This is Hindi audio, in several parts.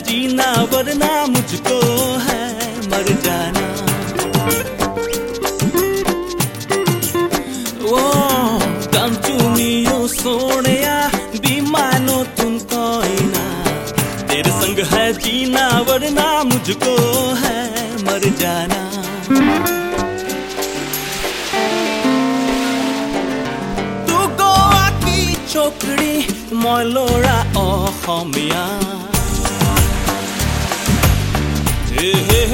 जीना वरना मुझको है मर जाना ओ come to me, oh Sonia दीवानो तुम कोई ना तेरे संग है जीना वरना मुझको है मर जाना तू गोवा की छोकरी মই ল'ৰা অসমীয়া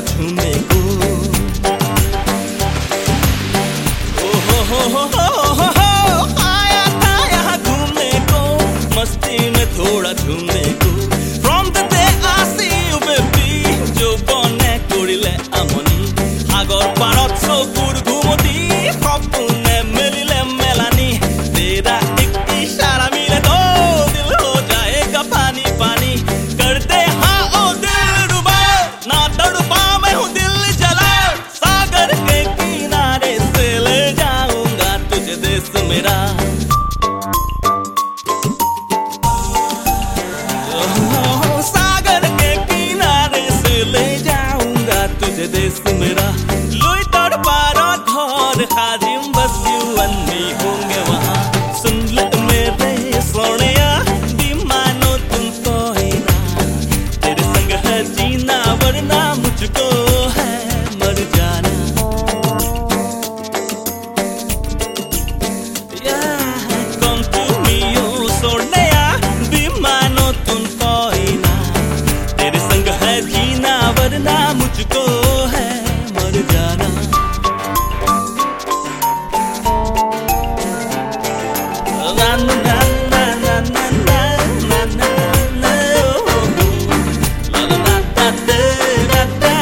झुमेको हो आया था यहाँ घूमने को। मस्ती में थोड़ा झूमने को। जो बने कोरिले আমনি সাগর পাৰত চকু मेरा। सागर के किनारे से ले जाऊँगा तुझे देश मेरा। लुई तड़पारा घर हाजिम बस यू होंगे वहाँ। सुन ले मेरे सोनिया दीवानो तुम कोई ना। तेरे संग है जीना, वरना मुझको that, that.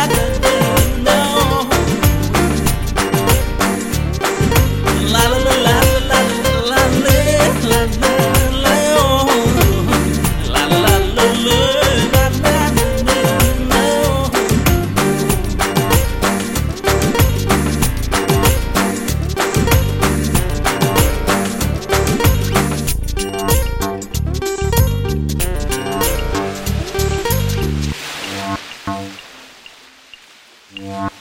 Yeah.